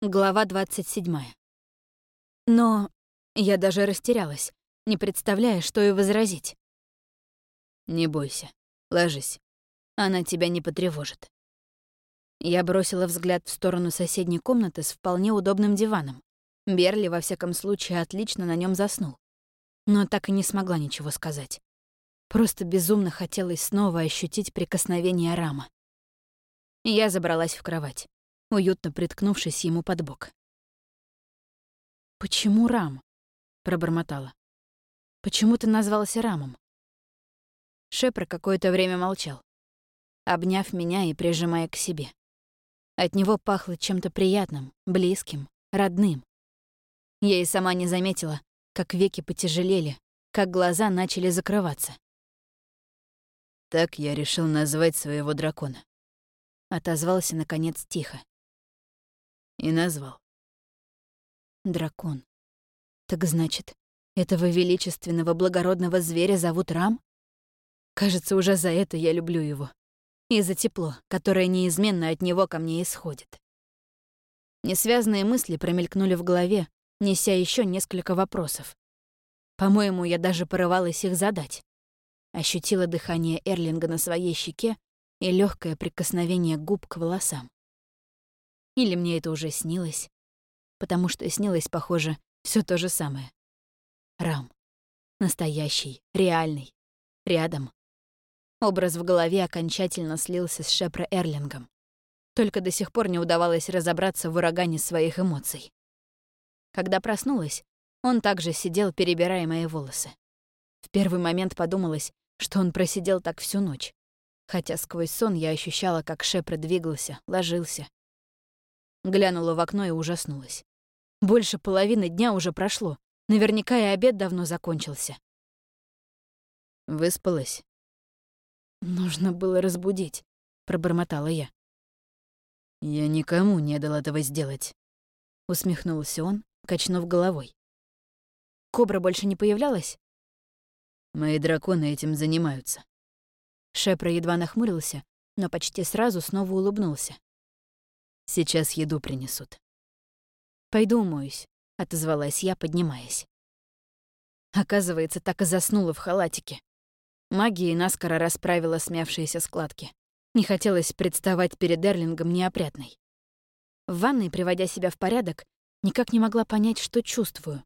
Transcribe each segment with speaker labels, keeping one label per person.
Speaker 1: Глава 27. Но я даже растерялась, не представляя, что и возразить.
Speaker 2: «Не бойся, ложись. Она тебя не потревожит».
Speaker 1: Я бросила взгляд в сторону соседней комнаты с вполне удобным диваном. Берли, во всяком случае, отлично на нем заснул. Но так и не смогла ничего сказать. Просто безумно хотелось снова ощутить прикосновение Рама. Я забралась в кровать уютно приткнувшись ему под бок. «Почему Рам?» — пробормотала. «Почему ты назвался Рамом?» Шепр какое-то время молчал, обняв меня и прижимая к себе. От него пахло чем-то приятным, близким, родным. Я и сама не заметила, как веки потяжелели, как глаза начали закрываться.
Speaker 2: «Так я решил назвать своего дракона», —
Speaker 1: отозвался, наконец, тихо.
Speaker 2: И назвал.
Speaker 1: Дракон. Так значит, этого величественного благородного зверя зовут Рам? Кажется, уже за это я люблю его. И за тепло, которое неизменно от него ко мне исходит. Несвязные мысли промелькнули в голове, неся еще несколько вопросов. По-моему, я даже порывалась их задать. Ощутила дыхание Эрлинга на своей щеке и легкое прикосновение губ к волосам. Или мне это уже снилось? Потому что снилось, похоже, все то же самое. Рам. Настоящий, реальный. Рядом. Образ в голове окончательно слился с Шепро Эрлингом. Только до сих пор не удавалось разобраться в урагане своих эмоций. Когда проснулась, он также сидел, перебирая мои волосы. В первый момент подумалось, что он просидел так всю ночь. Хотя сквозь сон я ощущала, как Шепро двигался, ложился, Глянула в окно и ужаснулась. Больше половины дня уже прошло. Наверняка и обед давно закончился.
Speaker 2: Выспалась?
Speaker 1: Нужно было разбудить, пробормотала я.
Speaker 2: Я никому не дал этого сделать.
Speaker 1: Усмехнулся он, качнув головой. Кобра больше не появлялась?
Speaker 2: Мои драконы этим занимаются.
Speaker 1: Шепра едва нахмурился, но почти сразу снова улыбнулся.
Speaker 2: Сейчас еду принесут.
Speaker 1: «Пойду умоюсь», — отозвалась я, поднимаясь. Оказывается, так и заснула в халатике. Магия наскоро расправила смявшиеся складки. Не хотелось представать перед Эрлингом неопрятной. В ванной, приводя себя в порядок, никак не могла понять, что чувствую.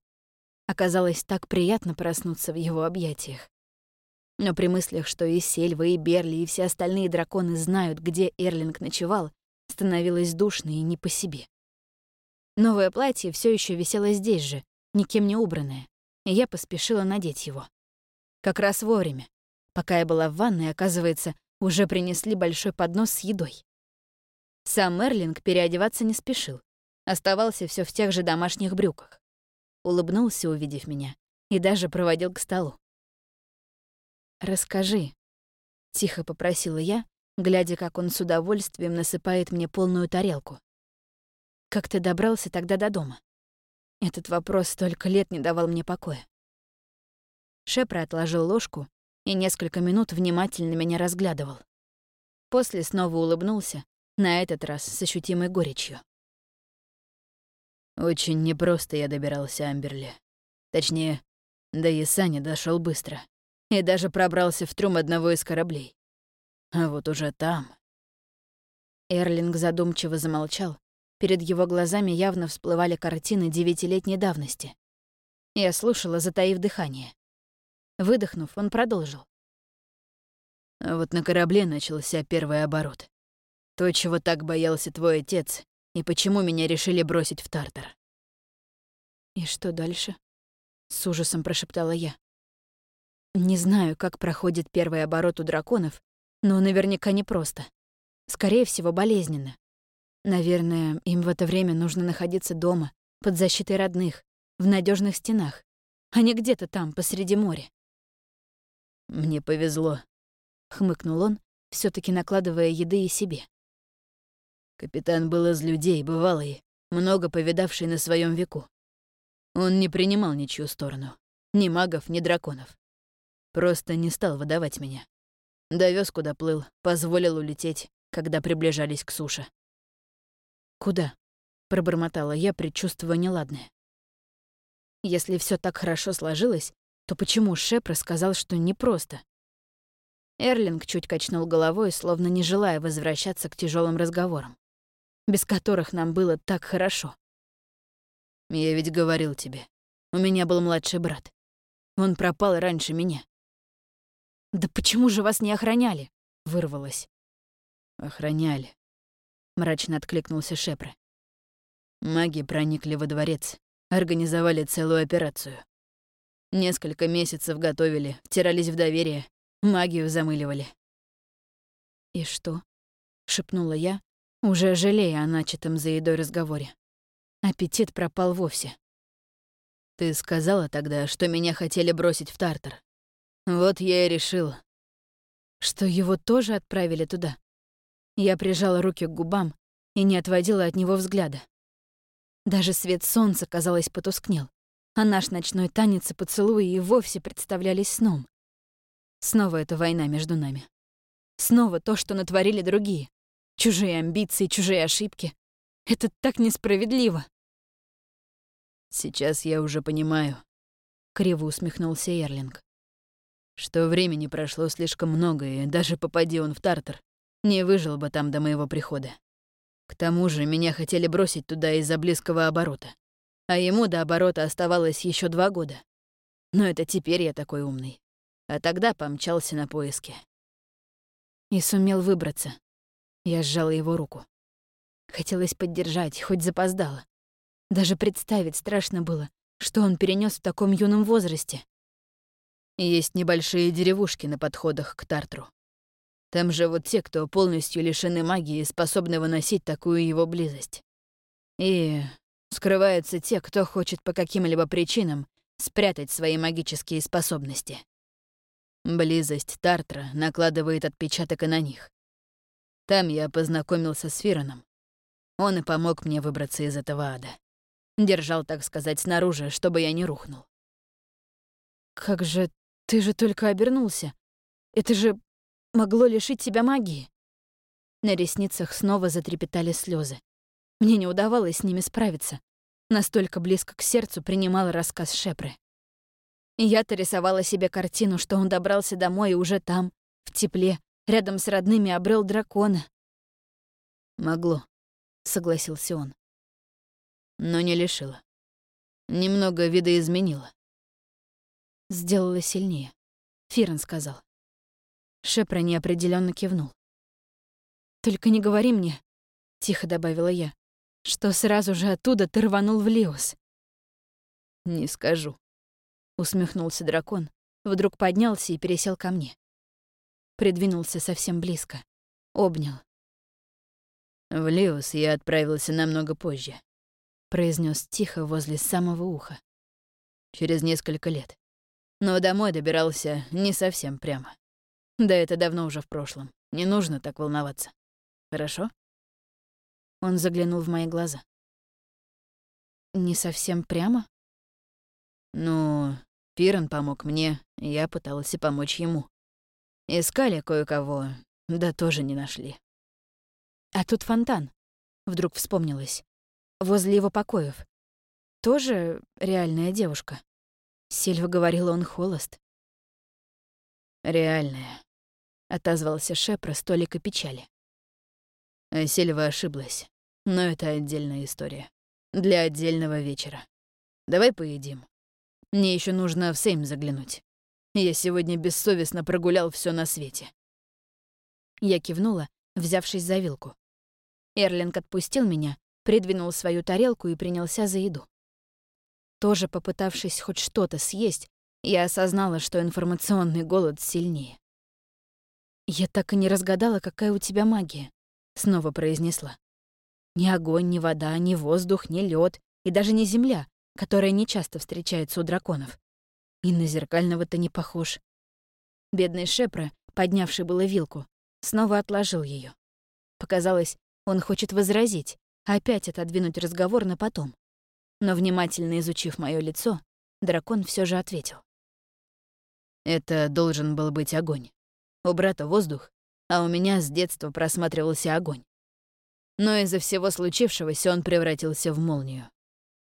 Speaker 1: Оказалось так приятно проснуться в его объятиях. Но при мыслях, что и Сельва, и Берли, и все остальные драконы знают, где Эрлинг ночевал, становилось душно и не по себе. Новое платье все еще висело здесь же, никем не убранное, и я поспешила надеть его. Как раз вовремя. Пока я была в ванной, оказывается, уже принесли большой поднос с едой. Сам Мерлинг переодеваться не спешил. Оставался все в тех же домашних брюках. Улыбнулся, увидев меня, и даже проводил к столу. «Расскажи», — тихо попросила я, глядя, как он с удовольствием насыпает мне полную тарелку. «Как ты добрался тогда до дома?» Этот вопрос столько лет не давал мне покоя. Шепра отложил ложку и несколько минут внимательно меня разглядывал. После снова улыбнулся, на этот раз с ощутимой горечью.
Speaker 2: «Очень непросто я добирался, Амберли. Точнее, до Ясани дошел быстро и даже пробрался в трюм одного из кораблей. А вот уже там...
Speaker 1: Эрлинг задумчиво замолчал. Перед его глазами явно всплывали картины девятилетней давности. Я слушала, затаив дыхание. Выдохнув, он продолжил.
Speaker 2: А вот на корабле начался первый оборот. То, чего так боялся твой отец, и почему меня решили бросить в Тартар.
Speaker 1: «И что дальше?» — с ужасом прошептала я. Не знаю, как проходит первый оборот у драконов, но наверняка непросто. Скорее всего, болезненно. Наверное, им в это время нужно находиться дома, под защитой родных, в надежных стенах, а не где-то там, посреди моря.
Speaker 2: «Мне повезло», — хмыкнул он, все таки накладывая еды и себе. Капитан был из людей, бывалый, много повидавший на своем веку. Он не принимал ничью сторону, ни магов, ни драконов. Просто не стал выдавать меня. Довез, куда плыл, позволил улететь, когда приближались к суше.
Speaker 1: «Куда?» — пробормотала я, предчувствуя неладное. Если все так хорошо сложилось, то почему Шеп рассказал, что непросто? Эрлинг чуть качнул головой, словно не желая возвращаться к тяжелым разговорам, без которых нам было так хорошо.
Speaker 2: «Я ведь говорил тебе, у меня был младший брат. Он пропал раньше меня».
Speaker 1: «Да почему же вас не охраняли?» — вырвалось.
Speaker 2: «Охраняли», — мрачно откликнулся Шепре. Маги проникли во дворец, организовали целую операцию. Несколько месяцев готовили, втирались в доверие, магию замыливали.
Speaker 1: «И что?» — шепнула я, уже жалея о начатом за едой разговоре. Аппетит пропал вовсе.
Speaker 2: «Ты сказала тогда, что меня хотели бросить в Тартар. Вот я и решил».
Speaker 1: «Что его тоже отправили туда?» Я прижала руки к губам и не отводила от него взгляда. Даже свет солнца, казалось, потускнел, а наш ночной танец и поцелуи и вовсе представлялись сном. Снова эта война между нами. Снова то, что натворили другие. Чужие амбиции, чужие ошибки. Это так несправедливо.
Speaker 2: Сейчас я уже понимаю, — криво усмехнулся Эрлинг, что времени прошло слишком много, и даже попади он в Тартар, не выжил бы там до моего прихода. К тому же меня хотели бросить туда из-за близкого оборота. А ему до оборота оставалось еще два года. Но это теперь я такой умный. А тогда помчался на поиски.
Speaker 1: И сумел выбраться. Я сжала его руку. Хотелось поддержать, хоть запоздала. Даже представить страшно было, что он перенес в таком юном возрасте.
Speaker 2: Есть небольшие деревушки на подходах к Тартру. Там живут те, кто полностью лишены магии и способны выносить такую его близость. И скрываются те, кто хочет по каким-либо причинам спрятать свои магические способности. Близость Тартра накладывает отпечаток и на них. Там я познакомился с Фироном. Он и помог мне выбраться из этого ада. Держал, так сказать, снаружи, чтобы я не рухнул.
Speaker 1: «Как же... Ты же только обернулся. Это же могло лишить тебя магии. На ресницах снова затрепетали слезы. Мне не удавалось с ними справиться. Настолько близко к сердцу принимала рассказ Шепры. Я-то рисовала себе картину, что он добрался домой и уже там, в тепле, рядом с родными обрел дракона.
Speaker 2: «Могло», — согласился он. «Но не лишило. Немного видоизменило».
Speaker 1: Сделала сильнее. Фирен сказал. Шепра неопределенно кивнул. «Только не говори мне», — тихо добавила я, «что сразу же оттуда ты рванул в Лиос».
Speaker 2: «Не скажу», — усмехнулся дракон,
Speaker 1: вдруг поднялся и пересел ко мне. Придвинулся совсем близко, обнял.
Speaker 2: «В Лиос я отправился намного позже», — произнес тихо возле самого уха. «Через несколько лет. Но домой добирался не совсем прямо. Да это давно уже в прошлом. Не нужно так волноваться. Хорошо?
Speaker 1: Он заглянул в мои глаза. Не совсем прямо?
Speaker 2: Ну, Пирон помог мне, я пытался помочь ему. Искали кое-кого, да тоже не нашли.
Speaker 1: А тут фонтан. Вдруг вспомнилось. Возле его покоев. Тоже реальная девушка. Сильва говорила, он холост.
Speaker 2: «Реальная», — отозвался Шепра с печали. Сильва ошиблась, но это отдельная история. Для отдельного вечера. Давай поедим. Мне еще нужно в Сейм заглянуть. Я сегодня бессовестно прогулял все на свете.
Speaker 1: Я кивнула, взявшись за вилку. Эрлинг отпустил меня, придвинул свою тарелку и принялся за еду. Тоже попытавшись хоть что-то съесть, я осознала, что информационный голод сильнее. «Я так и не разгадала, какая у тебя магия», — снова произнесла. «Ни огонь, ни вода, ни воздух, ни лед и даже не земля, которая нечасто встречается у драконов. И на зеркального ты не похож». Бедный Шепра, поднявший было вилку, снова отложил ее. Показалось, он хочет возразить, опять отодвинуть разговор на потом. Но внимательно изучив мое лицо, дракон все же ответил.
Speaker 2: Это должен был быть огонь. У брата воздух, а у меня с детства просматривался огонь. Но из-за всего случившегося он превратился в молнию.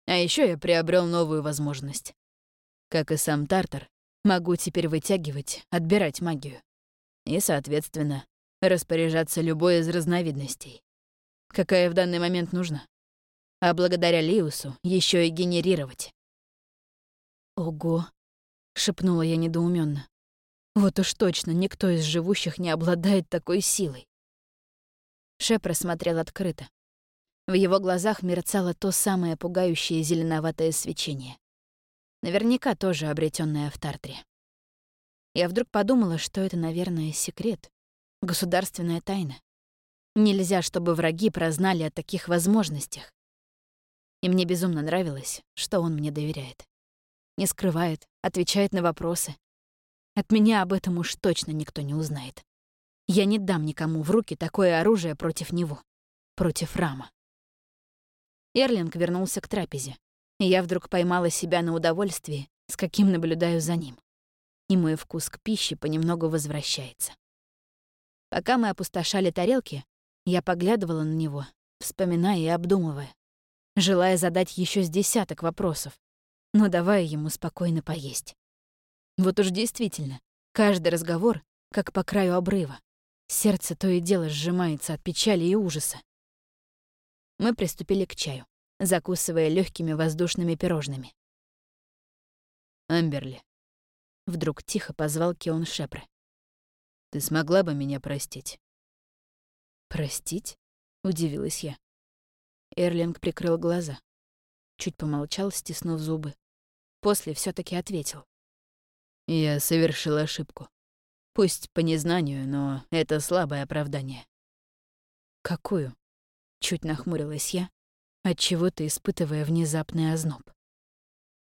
Speaker 2: А еще я приобрел новую возможность. Как и сам Тартар, могу теперь вытягивать, отбирать магию. И, соответственно, распоряжаться любой из разновидностей. Какая в данный момент нужна. А благодаря Лиусу еще и генерировать.
Speaker 1: «Ого!» — шепнула я недоуменно. «Вот уж точно никто из живущих не обладает такой силой». Шеп рассмотрел открыто. В его глазах мерцало то самое пугающее зеленоватое свечение. Наверняка тоже обретенное в Тартре. Я вдруг подумала, что это, наверное, секрет, государственная тайна. Нельзя, чтобы враги прознали о таких возможностях. И мне безумно нравилось, что он мне доверяет. Не скрывает, отвечает на вопросы. От меня об этом уж точно никто не узнает. Я не дам никому в руки такое оружие против него, против Рама. Эрлинг вернулся к трапезе, и я вдруг поймала себя на удовольствии, с каким наблюдаю за ним. И мой вкус к пище понемногу возвращается. Пока мы опустошали тарелки, я поглядывала на него, вспоминая и обдумывая, желая задать еще с десяток вопросов, но давая ему спокойно поесть. Вот уж действительно, каждый разговор как по краю обрыва. Сердце то и дело сжимается от печали и ужаса. Мы приступили к чаю, закусывая легкими воздушными пирожными.
Speaker 2: «Амберли», — вдруг тихо позвал Кеон Шепре. «Ты смогла бы меня простить?»
Speaker 1: «Простить?» — удивилась я. Эрлинг прикрыл глаза. Чуть помолчал, стиснув зубы. После все таки ответил.
Speaker 2: «Я совершил ошибку. Пусть по незнанию, но это слабое оправдание».
Speaker 1: «Какую?» — чуть нахмурилась я, отчего-то испытывая внезапный озноб.